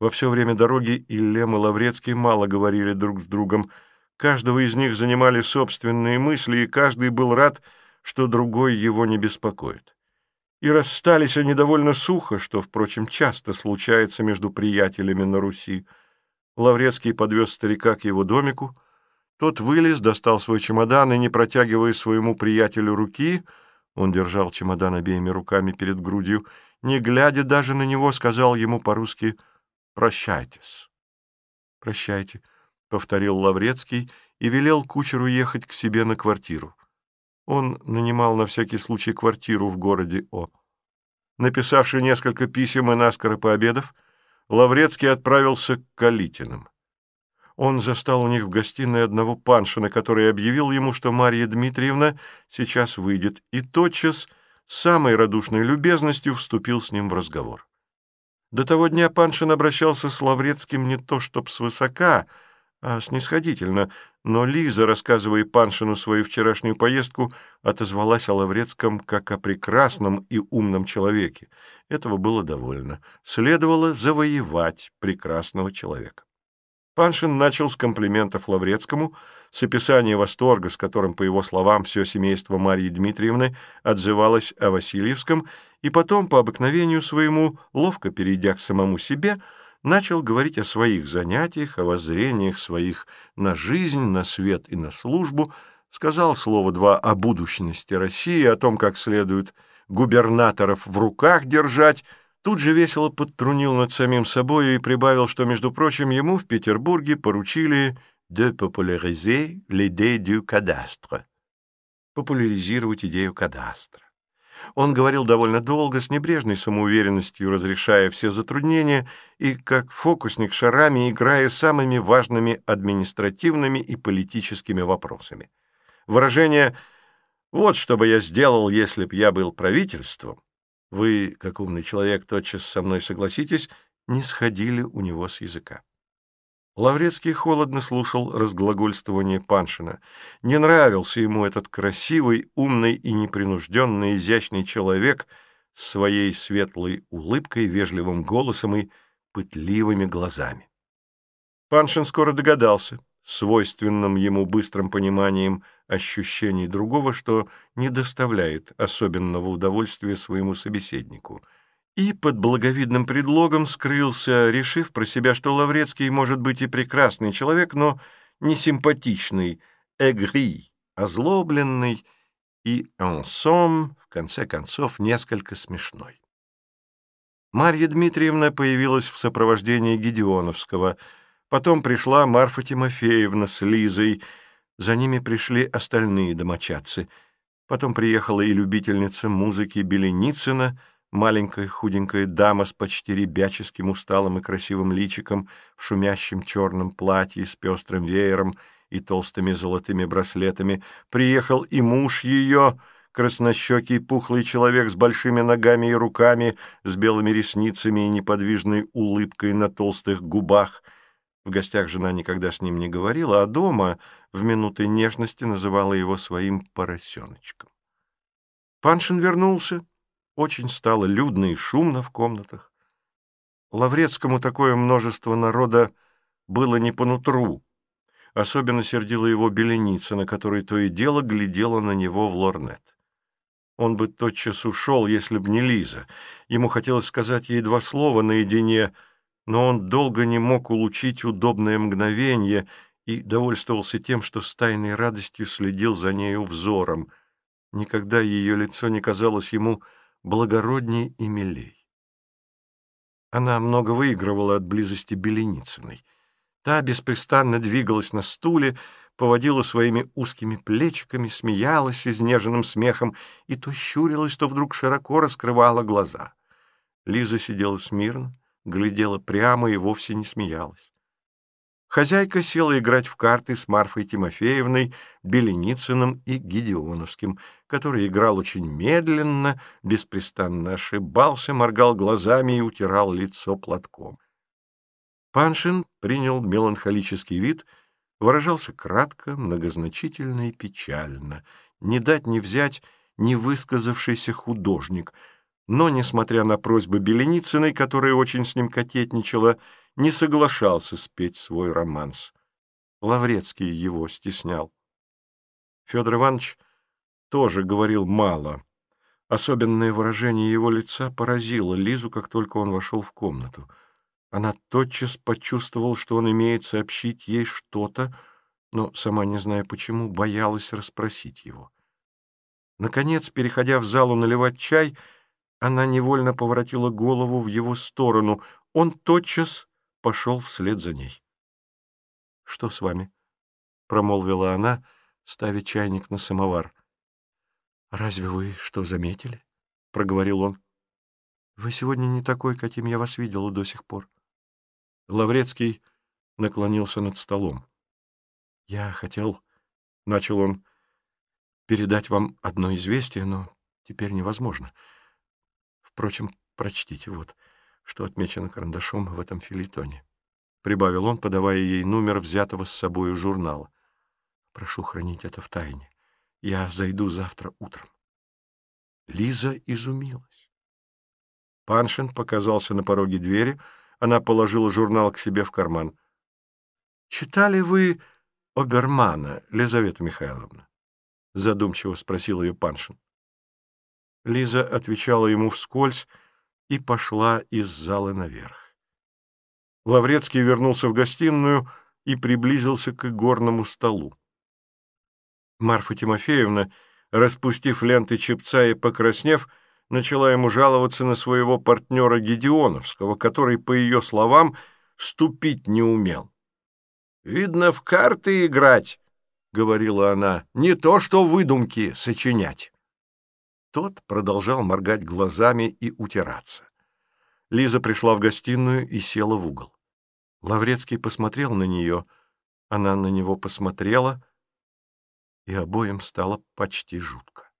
Во все время дороги Иллем и Лаврецкий мало говорили друг с другом. Каждого из них занимали собственные мысли, и каждый был рад, что другой его не беспокоит. И расстались они довольно сухо, что, впрочем, часто случается между приятелями на Руси. Лаврецкий подвез старика к его домику. Тот вылез, достал свой чемодан и, не протягивая своему приятелю руки, он держал чемодан обеими руками перед грудью, не глядя даже на него, сказал ему по-русски «Прощайтесь». «Прощайте», — повторил Лаврецкий и велел кучеру ехать к себе на квартиру. Он нанимал на всякий случай квартиру в городе О. Написавший несколько писем и наскоро пообедав, Лаврецкий отправился к Калитиным. Он застал у них в гостиной одного паншина, который объявил ему, что Марья Дмитриевна сейчас выйдет, и тотчас самой радушной любезностью вступил с ним в разговор. До того дня Паншин обращался с Лаврецким не то чтоб свысока, а снисходительно, но Лиза, рассказывая Паншину свою вчерашнюю поездку, отозвалась о Лаврецком как о прекрасном и умном человеке. Этого было довольно. Следовало завоевать прекрасного человека. Паншин начал с комплиментов Лаврецкому, с описания восторга, с которым, по его словам, все семейство Марии Дмитриевны отзывалось о Васильевском, и потом, по обыкновению своему, ловко перейдя к самому себе, — начал говорить о своих занятиях, о воззрениях своих на жизнь, на свет и на службу, сказал слово два о будущности России, о том, как следует губернаторов в руках держать, тут же весело подтрунил над самим собою и прибавил, что, между прочим, ему в Петербурге поручили «de populariser l'idée du cadastre» — популяризировать идею кадастра. Он говорил довольно долго, с небрежной самоуверенностью разрешая все затруднения и, как фокусник шарами, играя самыми важными административными и политическими вопросами. Выражение «вот что бы я сделал, если б я был правительством» вы, как умный человек, тотчас со мной согласитесь, не сходили у него с языка. Лаврецкий холодно слушал разглагольствование Паншина. Не нравился ему этот красивый, умный и непринужденный изящный человек с своей светлой улыбкой, вежливым голосом и пытливыми глазами. Паншин скоро догадался, свойственным ему быстрым пониманием ощущений другого, что не доставляет особенного удовольствия своему собеседнику — и под благовидным предлогом скрылся, решив про себя, что Лаврецкий может быть и прекрасный человек, но не симпатичный, эгри, озлобленный и ансом, в конце концов, несколько смешной. Марья Дмитриевна появилась в сопровождении Гедеоновского, потом пришла Марфа Тимофеевна с Лизой, за ними пришли остальные домочадцы, потом приехала и любительница музыки Беленицына — Маленькая худенькая дама с почти ребяческим усталым и красивым личиком в шумящем черном платье с пестрым веером и толстыми золотыми браслетами. Приехал и муж ее, краснощекий пухлый человек с большими ногами и руками, с белыми ресницами и неподвижной улыбкой на толстых губах. В гостях жена никогда с ним не говорила, а дома в минуты нежности называла его своим поросеночком. Паншин вернулся очень стало людно и шумно в комнатах. Лаврецкому такое множество народа было не по нутру. Особенно сердила его беленица, на которой то и дело глядела на него в лорнет. Он бы тотчас ушел, если б не Лиза. Ему хотелось сказать ей два слова наедине, но он долго не мог улучить удобное мгновение и довольствовался тем, что с тайной радостью следил за нею взором. Никогда ее лицо не казалось ему благородней и милей. Она много выигрывала от близости Беленицыной. Та беспрестанно двигалась на стуле, поводила своими узкими плечиками, смеялась изнеженным смехом и то щурилась, то вдруг широко раскрывала глаза. Лиза сидела смирно, глядела прямо и вовсе не смеялась. Хозяйка села играть в карты с Марфой Тимофеевной, Беленицыным и Гедеоновским, который играл очень медленно, беспрестанно ошибался, моргал глазами и утирал лицо платком. Паншин принял меланхолический вид, выражался кратко, многозначительно и печально, не дать не взять невысказавшийся художник, но, несмотря на просьбы Беленицыной, которая очень с ним кокетничала, не соглашался спеть свой романс. Лаврецкий его стеснял. Федор Иванович тоже говорил мало. Особенное выражение его лица поразило Лизу, как только он вошел в комнату. Она тотчас почувствовала, что он имеет сообщить ей что-то, но, сама не зная почему, боялась расспросить его. Наконец, переходя в залу наливать чай, она невольно поворотила голову в его сторону. Он тотчас пошел вслед за ней. — Что с вами? — промолвила она, ставя чайник на самовар. — Разве вы что заметили? — проговорил он. — Вы сегодня не такой, каким я вас видела до сих пор. Лаврецкий наклонился над столом. — Я хотел, — начал он, — передать вам одно известие, но теперь невозможно. — Впрочем, прочтите вот, что отмечено карандашом в этом филитоне. Прибавил он, подавая ей номер взятого с собою журнала. Прошу хранить это в тайне. Я зайду завтра утром. Лиза изумилась. Паншин показался на пороге двери. Она положила журнал к себе в карман. — Читали вы Обермана, Лизавета Михайловна? — задумчиво спросил ее Паншин. Лиза отвечала ему вскользь и пошла из зала наверх. Лаврецкий вернулся в гостиную и приблизился к игорному столу. Марфа Тимофеевна, распустив ленты чепца и покраснев, начала ему жаловаться на своего партнера Гедеоновского, который, по ее словам, ступить не умел. «Видно, в карты играть», — говорила она, — «не то что выдумки сочинять». Тот продолжал моргать глазами и утираться. Лиза пришла в гостиную и села в угол. Лаврецкий посмотрел на нее, она на него посмотрела, и обоим стало почти жутко.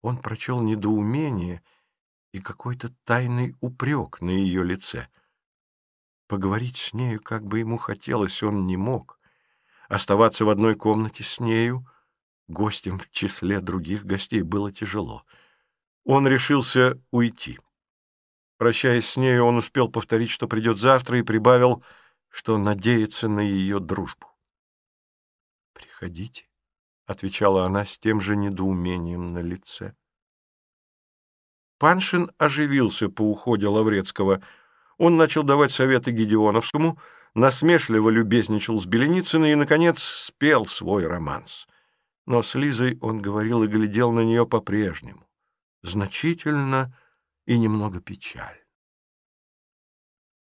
Он прочел недоумение и какой-то тайный упрек на ее лице. Поговорить с нею, как бы ему хотелось, он не мог. Оставаться в одной комнате с нею — Гостям в числе других гостей было тяжело. Он решился уйти. Прощаясь с нею, он успел повторить, что придет завтра, и прибавил, что надеется на ее дружбу. «Приходите», — отвечала она с тем же недоумением на лице. Паншин оживился по уходе Лаврецкого. Он начал давать советы Гедеоновскому, насмешливо любезничал с Беленицыной и, наконец, спел свой романс но с Лизой он говорил и глядел на нее по-прежнему, значительно и немного печально.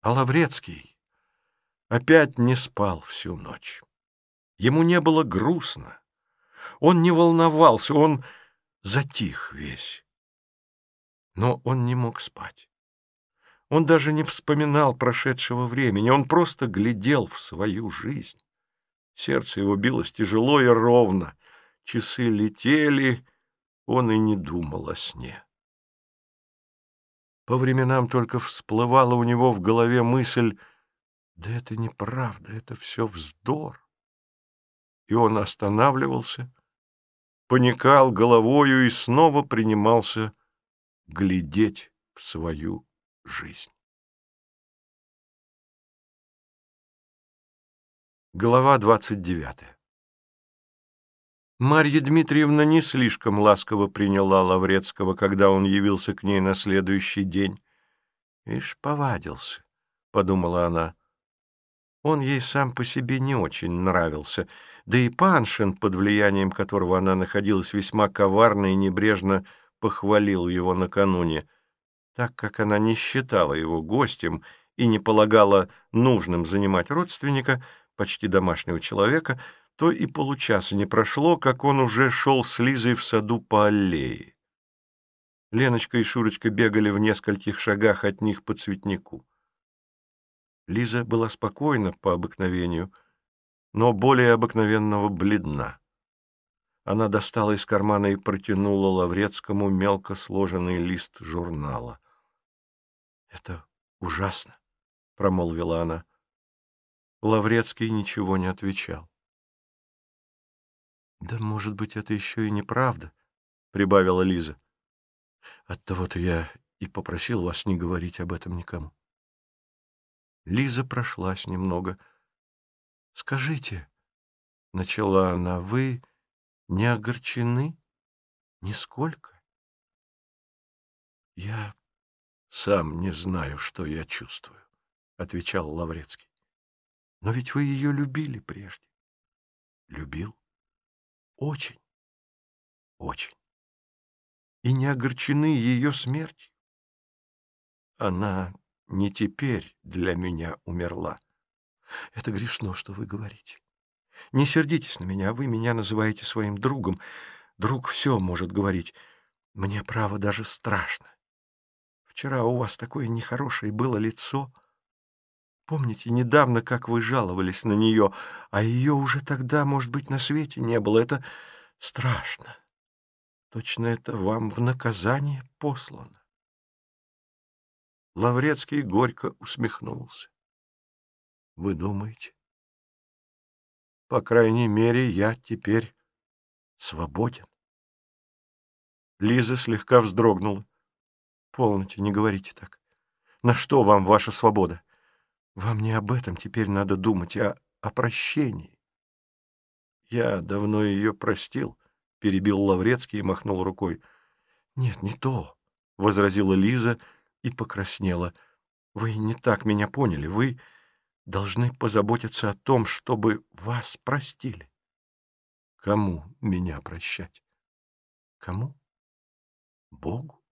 А Лаврецкий опять не спал всю ночь. Ему не было грустно, он не волновался, он затих весь. Но он не мог спать. Он даже не вспоминал прошедшего времени, он просто глядел в свою жизнь. Сердце его билось тяжело и ровно, Часы летели, он и не думал о сне. По временам только всплывала у него в голове мысль, да это неправда, это все вздор. И он останавливался, поникал головою и снова принимался глядеть в свою жизнь. Глава двадцать девятая Марья Дмитриевна не слишком ласково приняла Лаврецкого, когда он явился к ней на следующий день. «Ишь, повадился», — подумала она. Он ей сам по себе не очень нравился, да и Паншин, под влиянием которого она находилась весьма коварно и небрежно, похвалил его накануне. Так как она не считала его гостем и не полагала нужным занимать родственника, почти домашнего человека, то и получаса не прошло, как он уже шел с Лизой в саду по аллее. Леночка и Шурочка бегали в нескольких шагах от них по цветнику. Лиза была спокойна по обыкновению, но более обыкновенного бледна. Она достала из кармана и протянула Лаврецкому мелко сложенный лист журнала. — Это ужасно, — промолвила она. Лаврецкий ничего не отвечал. — Да, может быть, это еще и неправда, — прибавила Лиза. Оттого-то я и попросил вас не говорить об этом никому. Лиза прошлась немного. — Скажите, — начала она, — вы не огорчены? Нисколько? — Я сам не знаю, что я чувствую, — отвечал Лаврецкий. — Но ведь вы ее любили прежде. — Любил? — Очень. Очень. И не огорчены ее смертью? Она не теперь для меня умерла. Это грешно, что вы говорите. Не сердитесь на меня, вы меня называете своим другом. Друг все может говорить. Мне, право, даже страшно. Вчера у вас такое нехорошее было лицо. Помните, недавно, как вы жаловались на нее, а ее уже тогда, может быть, на свете не было. Это страшно. Точно это вам в наказание послано. Лаврецкий горько усмехнулся. — Вы думаете? По крайней мере, я теперь свободен. Лиза слегка вздрогнула. — Полноте, не говорите так. На что вам ваша свобода? Вам не об этом теперь надо думать, а о прощении. Я давно ее простил, — перебил Лаврецкий и махнул рукой. — Нет, не то, — возразила Лиза, — и покраснела. «Вы не так меня поняли. Вы должны позаботиться о том, чтобы вас простили». «Кому меня прощать?» «Кому? Богу.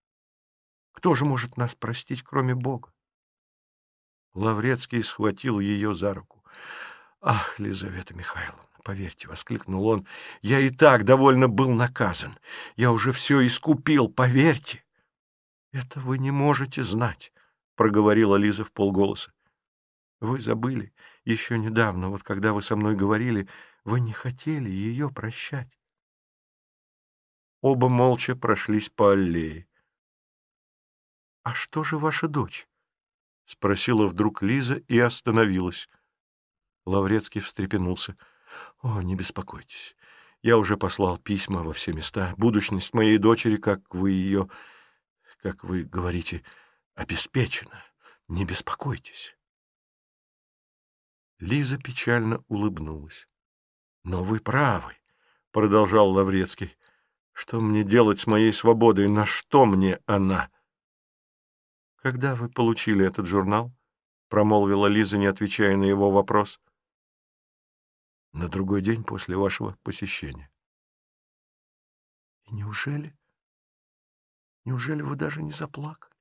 Кто же может нас простить, кроме Бога?» Лаврецкий схватил ее за руку. «Ах, Лизавета Михайловна, поверьте, — воскликнул он, — я и так довольно был наказан. Я уже все искупил, поверьте. «Это вы не можете знать», — проговорила Лиза в полголоса. «Вы забыли еще недавно, вот когда вы со мной говорили, вы не хотели ее прощать». Оба молча прошлись по аллее. «А что же ваша дочь?» — спросила вдруг Лиза и остановилась. Лаврецкий встрепенулся. «О, не беспокойтесь. Я уже послал письма во все места. Будущность моей дочери, как вы ее как вы говорите, обеспечена. Не беспокойтесь. Лиза печально улыбнулась. — Но вы правы, — продолжал Лаврецкий. — Что мне делать с моей свободой? На что мне она? — Когда вы получили этот журнал? — промолвила Лиза, не отвечая на его вопрос. — На другой день после вашего посещения. — И неужели Неужели вы даже не заплакали?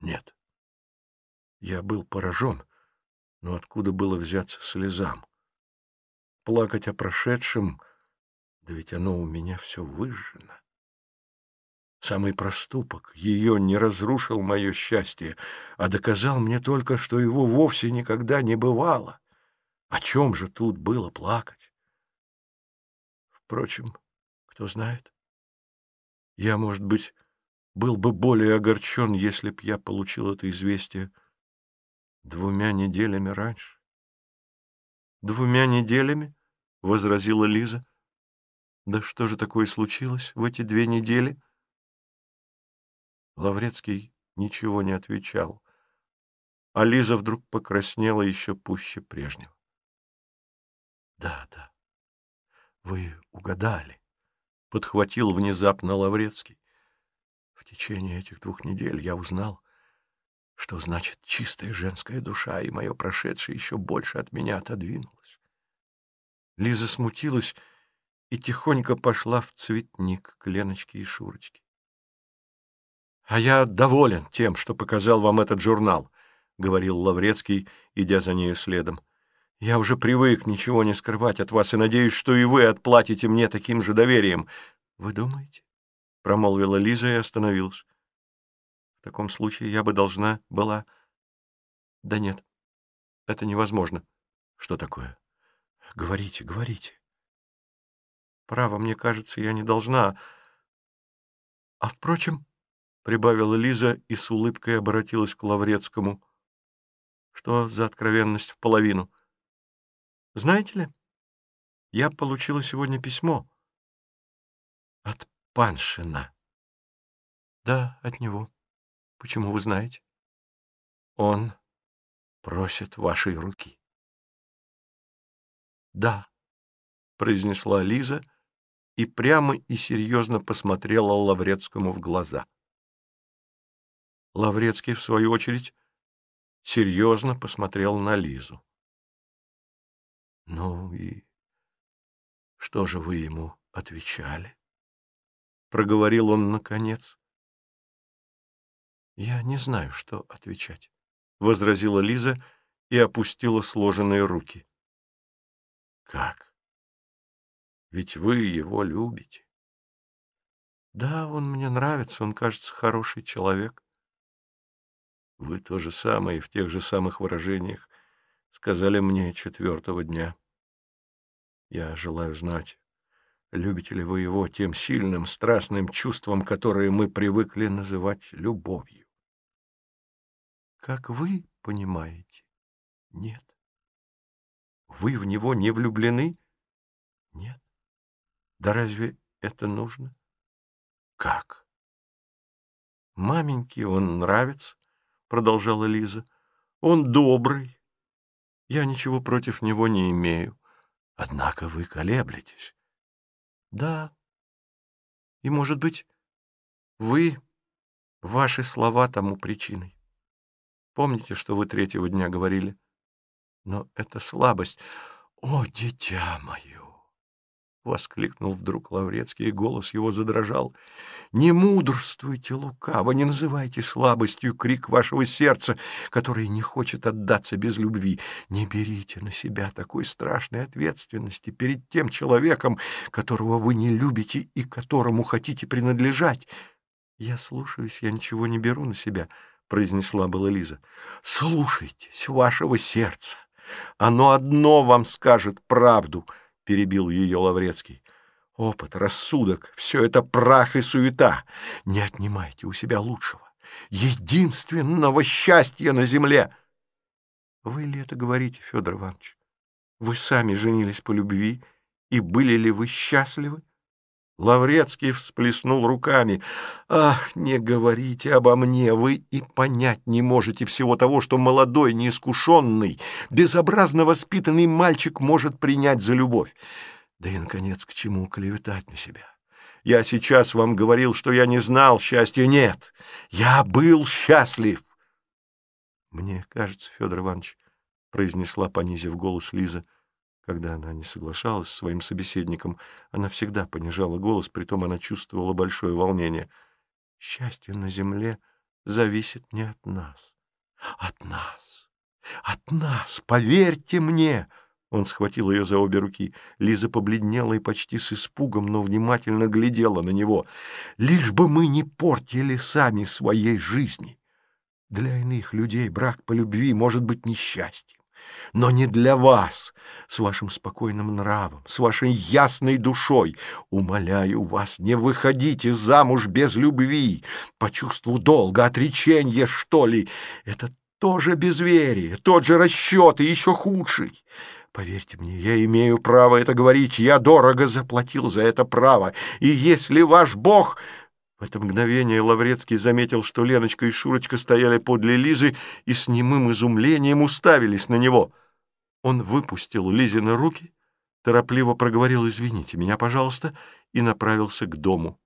Нет. Я был поражен, но откуда было взяться слезам? Плакать о прошедшем, да ведь оно у меня все выжжено. Самый проступок ее не разрушил мое счастье, а доказал мне только, что его вовсе никогда не бывало. О чем же тут было плакать? Впрочем, кто знает. Я, может быть, был бы более огорчен, если б я получил это известие двумя неделями раньше. — Двумя неделями? — возразила Лиза. — Да что же такое случилось в эти две недели? Лаврецкий ничего не отвечал, а Лиза вдруг покраснела еще пуще прежнего. — Да, да, вы угадали подхватил внезапно Лаврецкий. В течение этих двух недель я узнал, что значит чистая женская душа, и мое прошедшее еще больше от меня отодвинулось. Лиза смутилась и тихонько пошла в цветник к Леночке и Шурочке. — А я доволен тем, что показал вам этот журнал, — говорил Лаврецкий, идя за нею следом. Я уже привык ничего не скрывать от вас и надеюсь, что и вы отплатите мне таким же доверием. — Вы думаете? — промолвила Лиза и остановилась. — В таком случае я бы должна была... — Да нет, это невозможно. — Что такое? — Говорите, говорите. — Право, мне кажется, я не должна. — А впрочем, — прибавила Лиза и с улыбкой обратилась к Лаврецкому, — что за откровенность в половину? — знаете ли, я получила сегодня письмо от Паншина. Да, от него. Почему вы знаете? Он просит вашей руки. Да, произнесла Лиза и прямо и серьезно посмотрела Лаврецкому в глаза. Лаврецкий, в свою очередь, серьезно посмотрел на Лизу. «Ну и что же вы ему отвечали?» Проговорил он наконец. «Я не знаю, что отвечать», — возразила Лиза и опустила сложенные руки. «Как? Ведь вы его любите». «Да, он мне нравится, он, кажется, хороший человек». «Вы то же самое в тех же самых выражениях сказали мне четвертого дня». Я желаю знать, любите ли вы его тем сильным, страстным чувством, которое мы привыкли называть любовью. Как вы понимаете? Нет. Вы в него не влюблены? Нет. Да разве это нужно? Как? Маменьке он нравится, продолжала Лиза. Он добрый. Я ничего против него не имею. Однако вы колеблетесь. Да. И, может быть, вы, ваши слова тому причиной. Помните, что вы третьего дня говорили? Но это слабость. О, дитя мое! — воскликнул вдруг Лаврецкий, и голос его задрожал. «Не мудрствуйте лукаво, не называйте слабостью крик вашего сердца, которое не хочет отдаться без любви. Не берите на себя такой страшной ответственности перед тем человеком, которого вы не любите и которому хотите принадлежать». «Я слушаюсь, я ничего не беру на себя», — произнесла была Лиза. «Слушайтесь вашего сердца. Оно одно вам скажет правду» перебил ее Лаврецкий. Опыт, рассудок — все это прах и суета. Не отнимайте у себя лучшего, единственного счастья на земле. Вы ли это говорите, Федор Иванович? Вы сами женились по любви, и были ли вы счастливы? Лаврецкий всплеснул руками. «Ах, не говорите обо мне! Вы и понять не можете всего того, что молодой, неискушенный, безобразно воспитанный мальчик может принять за любовь. Да и, наконец, к чему клеветать на себя? Я сейчас вам говорил, что я не знал счастья. Нет, я был счастлив!» «Мне кажется, Федор Иванович», — произнесла, понизив голос Лиза, — когда она не соглашалась с своим собеседником, она всегда понижала голос, притом она чувствовала большое волнение. «Счастье на земле зависит не от нас. От нас! От нас! Поверьте мне!» Он схватил ее за обе руки. Лиза побледнела и почти с испугом, но внимательно глядела на него. «Лишь бы мы не портили сами своей жизни!» Для иных людей брак по любви может быть несчастьем но не для вас, с вашим спокойным нравом, с вашей ясной душой. Умоляю вас, не выходите замуж без любви, по чувству долга, отречения, что ли. Это тоже безверие, тот же расчет и еще худший. Поверьте мне, я имею право это говорить, я дорого заплатил за это право, и если ваш Бог... В это мгновение Лаврецкий заметил, что Леночка и Шурочка стояли подле Лизы и с немым изумлением уставились на него. Он выпустил Лизины руки, торопливо проговорил «Извините меня, пожалуйста», и направился к дому.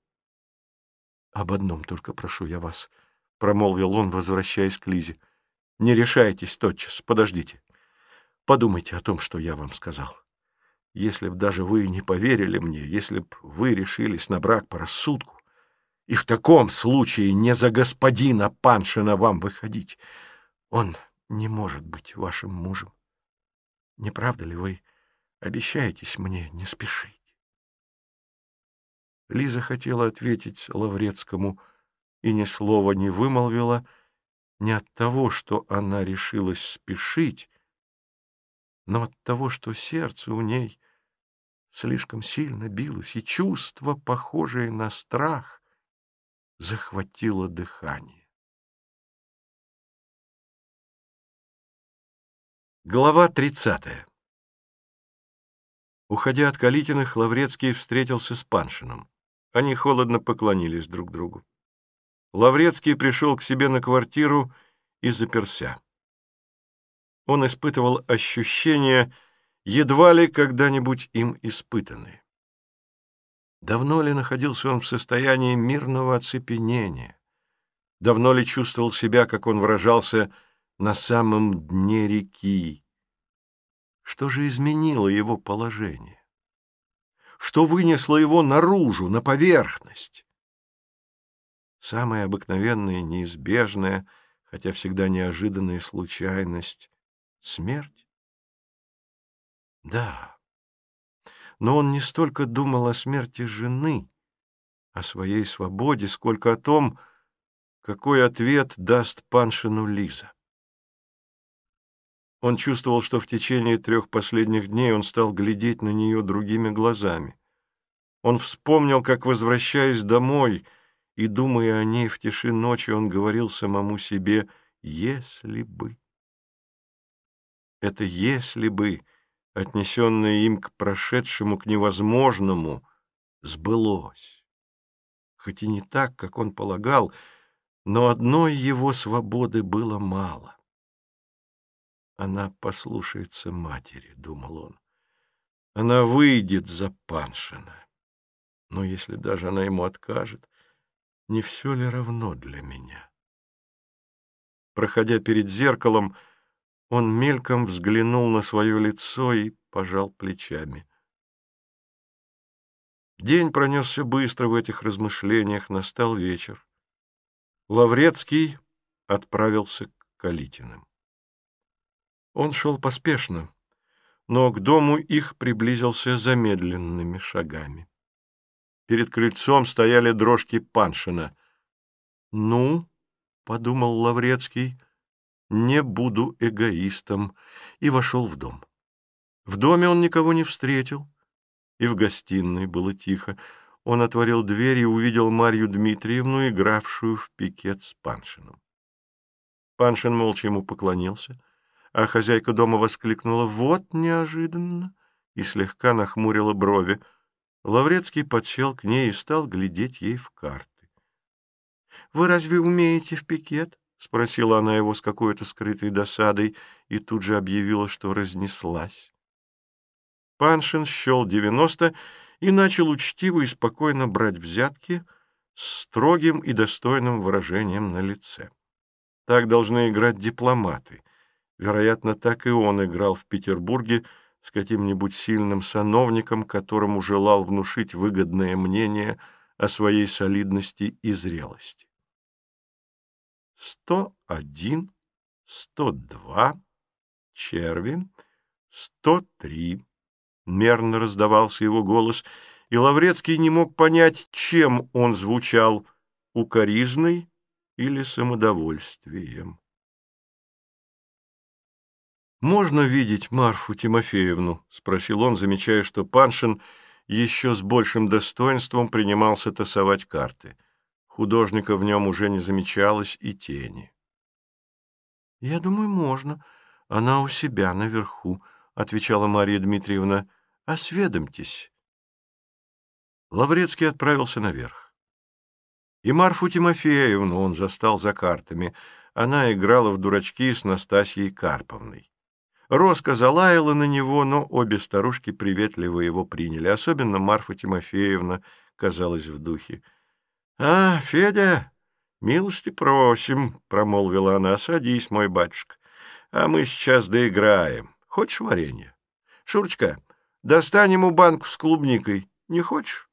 «Об одном только прошу я вас», — промолвил он, возвращаясь к Лизе. «Не решайтесь тотчас, подождите. Подумайте о том, что я вам сказал. Если б даже вы не поверили мне, если б вы решились на брак по рассудку, и в таком случае не за господина Паншина вам выходить. Он не может быть вашим мужем. Не правда ли вы обещаетесь мне не спешить? Лиза хотела ответить Лаврецкому и ни слова не вымолвила, не от того, что она решилась спешить, но от того, что сердце у ней слишком сильно билось, и чувство, похожее на страх, захватило дыхание. Глава 30. Уходя от Калитиных, Лаврецкий встретился с Паншином. Они холодно поклонились друг другу. Лаврецкий пришел к себе на квартиру и заперся. Он испытывал ощущения, едва ли когда-нибудь им испытанные. Давно ли находился он в состоянии мирного оцепенения? Давно ли чувствовал себя, как он выражался, на самом дне реки? Что же изменило его положение? Что вынесло его наружу, на поверхность? Самая обыкновенная, неизбежная, хотя всегда неожиданная случайность — смерть? Да, но он не столько думал о смерти жены, о своей свободе, сколько о том, какой ответ даст Паншину Лиза. Он чувствовал, что в течение трех последних дней он стал глядеть на нее другими глазами. Он вспомнил, как, возвращаясь домой и думая о ней в тиши ночи, он говорил самому себе «если бы». Это «если бы» отнесенное им к прошедшему, к невозможному, сбылось. Хоть и не так, как он полагал, но одной его свободы было мало. Она послушается матери, — думал он. Она выйдет за Паншина. Но если даже она ему откажет, не все ли равно для меня? Проходя перед зеркалом, он мельком взглянул на свое лицо и пожал плечами. День пронесся быстро в этих размышлениях, настал вечер. Лаврецкий отправился к Калитиным. Он шел поспешно, но к дому их приблизился замедленными шагами. Перед крыльцом стояли дрожки Паншина. «Ну?» — подумал Лаврецкий — не буду эгоистом, и вошел в дом. В доме он никого не встретил, и в гостиной было тихо. Он отворил дверь и увидел Марью Дмитриевну, игравшую в пикет с Паншиным. Паншин молча ему поклонился, а хозяйка дома воскликнула «Вот неожиданно!» и слегка нахмурила брови. Лаврецкий подсел к ней и стал глядеть ей в карты. «Вы разве умеете в пикет?» — спросила она его с какой-то скрытой досадой и тут же объявила, что разнеслась. Паншин счел девяносто и начал учтиво и спокойно брать взятки с строгим и достойным выражением на лице. Так должны играть дипломаты. Вероятно, так и он играл в Петербурге с каким-нибудь сильным сановником, которому желал внушить выгодное мнение о своей солидности и зрелости сто один, сто два, черви, сто три. Мерно раздавался его голос, и Лаврецкий не мог понять, чем он звучал — укоризной или самодовольствием. «Можно видеть Марфу Тимофеевну?» — спросил он, замечая, что Паншин еще с большим достоинством принимался тасовать карты художника в нем уже не замечалось и тени. — Я думаю, можно. Она у себя наверху, — отвечала Мария Дмитриевна. — Осведомьтесь. Лаврецкий отправился наверх. И Марфу Тимофеевну он застал за картами. Она играла в дурачки с Настасьей Карповной. Роска залаяла на него, но обе старушки приветливо его приняли. Особенно Марфа Тимофеевна казалась в духе. — А, Федя, милости просим, — промолвила она, — садись, мой батюшка, а мы сейчас доиграем. Хочешь варенье? Шурочка, достань ему банку с клубникой. Не хочешь?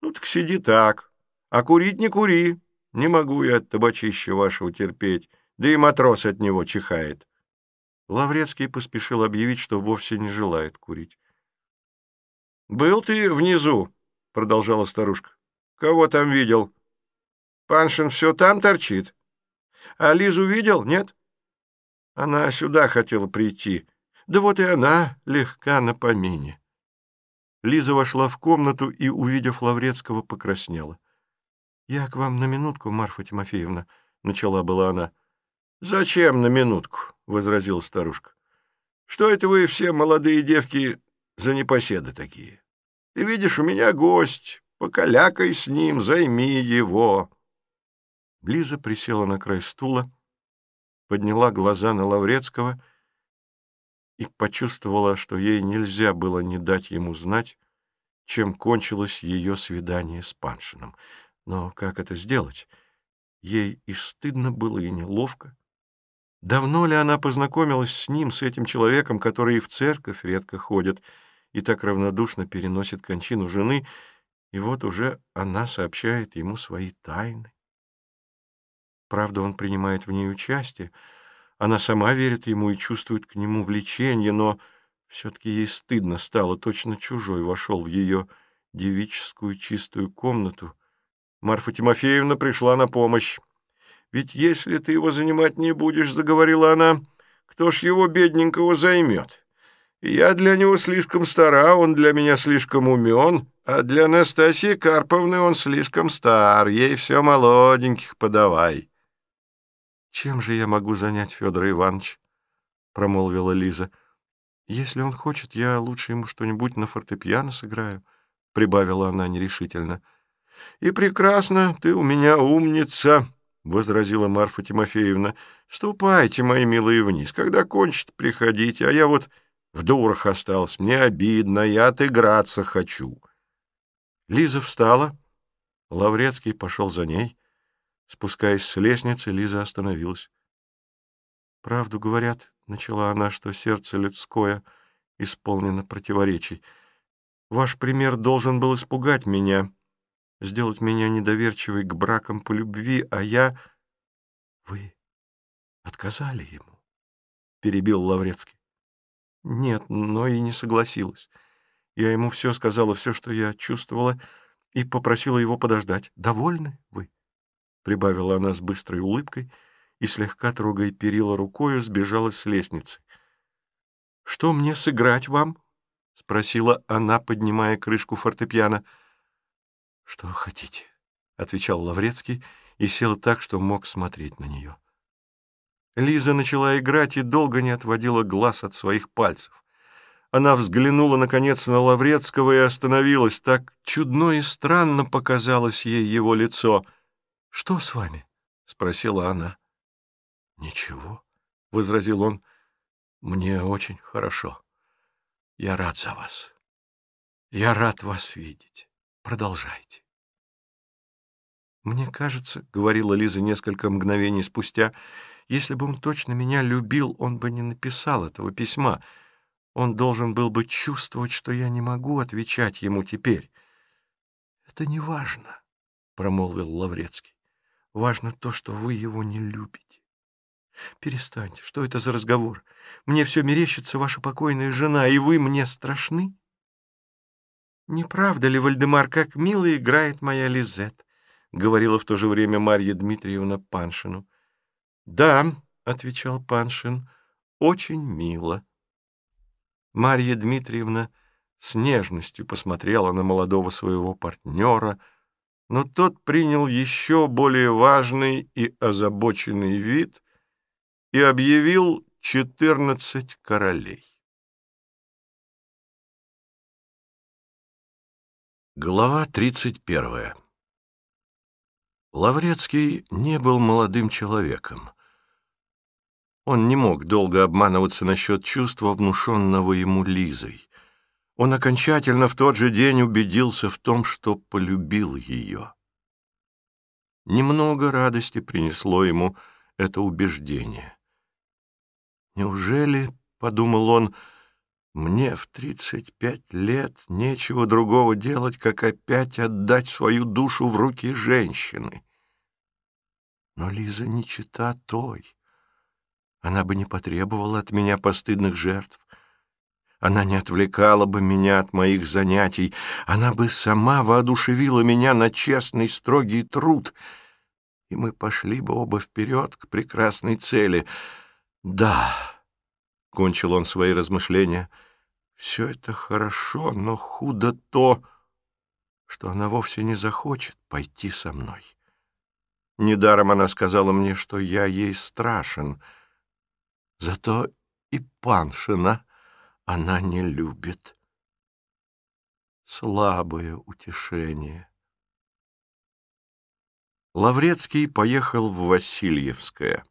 Ну так сиди так. А курить не кури. Не могу я от табачища вашего терпеть, да и матрос от него чихает. Лаврецкий поспешил объявить, что вовсе не желает курить. — Был ты внизу, — продолжала старушка. — Кого там видел? — Паншин все там торчит. А Лизу видел, нет? Она сюда хотела прийти. Да вот и она легка на помине. Лиза вошла в комнату и, увидев Лаврецкого, покраснела. — Я к вам на минутку, Марфа Тимофеевна, — начала была она. — Зачем на минутку? — возразила старушка. — Что это вы все, молодые девки, за непоседы такие? Ты видишь, у меня гость, покалякай с ним, займи его. Лиза присела на край стула, подняла глаза на Лаврецкого и почувствовала, что ей нельзя было не дать ему знать, чем кончилось ее свидание с Паншином. Но как это сделать? Ей и стыдно было, и неловко. Давно ли она познакомилась с ним, с этим человеком, который и в церковь редко ходит, и так равнодушно переносит кончину жены, и вот уже она сообщает ему свои тайны. Правда, он принимает в ней участие, она сама верит ему и чувствует к нему влечение, но все-таки ей стыдно стало, точно чужой вошел в ее девическую чистую комнату. Марфа Тимофеевна пришла на помощь. «Ведь если ты его занимать не будешь, — заговорила она, — кто ж его бедненького займет? Я для него слишком стара, он для меня слишком умен, а для Анастасии Карповны он слишком стар, ей все молоденьких подавай». «Чем же я могу занять Федора Ивановича?» — промолвила Лиза. «Если он хочет, я лучше ему что-нибудь на фортепиано сыграю», — прибавила она нерешительно. «И прекрасно, ты у меня умница», — возразила Марфа Тимофеевна. «Ступайте, мои милые, вниз. Когда кончит, приходите, а я вот в дурах остался. Мне обидно, я отыграться хочу». Лиза встала. Лаврецкий пошел за ней. Спускаясь с лестницы, Лиза остановилась. «Правду говорят», — начала она, — «что сердце людское исполнено противоречий. Ваш пример должен был испугать меня, сделать меня недоверчивой к бракам по любви, а я...» «Вы отказали ему?» — перебил Лаврецкий. «Нет, но и не согласилась. Я ему все сказала, все, что я чувствовала, и попросила его подождать. Довольны вы?» — прибавила она с быстрой улыбкой и, слегка трогая перила рукою, сбежала с лестницы. — Что мне сыграть вам? — спросила она, поднимая крышку фортепиано. — Что хотите, — отвечал Лаврецкий и сел так, что мог смотреть на нее. Лиза начала играть и долго не отводила глаз от своих пальцев. Она взглянула, наконец, на Лаврецкого и остановилась. Так чудно и странно показалось ей его лицо —— Что с вами? — спросила она. — Ничего, — возразил он. — Мне очень хорошо. Я рад за вас. Я рад вас видеть. Продолжайте. «Мне кажется, — говорила Лиза несколько мгновений спустя, — если бы он точно меня любил, он бы не написал этого письма. Он должен был бы чувствовать, что я не могу отвечать ему теперь. — Это не важно, — промолвил Лаврецкий. Важно то, что вы его не любите. Перестаньте, что это за разговор? Мне все мерещится ваша покойная жена, и вы мне страшны? Не правда ли, Вальдемар, как мило играет моя Лизет? — говорила в то же время Марья Дмитриевна Паншину. — Да, — отвечал Паншин, — очень мило. Марья Дмитриевна с нежностью посмотрела на молодого своего партнера — но тот принял еще более важный и озабоченный вид и объявил четырнадцать королей. Глава тридцать первая Лаврецкий не был молодым человеком. Он не мог долго обманываться насчет чувства, внушенного ему Лизой. Он окончательно в тот же день убедился в том, что полюбил ее. Немного радости принесло ему это убеждение. «Неужели, — подумал он, — мне в тридцать пять лет нечего другого делать, как опять отдать свою душу в руки женщины? Но Лиза не чита той. Она бы не потребовала от меня постыдных жертв. Она не отвлекала бы меня от моих занятий, она бы сама воодушевила меня на честный, строгий труд, и мы пошли бы оба вперед к прекрасной цели. Да, — кончил он свои размышления, — все это хорошо, но худо то, что она вовсе не захочет пойти со мной. Недаром она сказала мне, что я ей страшен. Зато и Паншина она не любит. Слабое утешение. Лаврецкий поехал в Васильевское.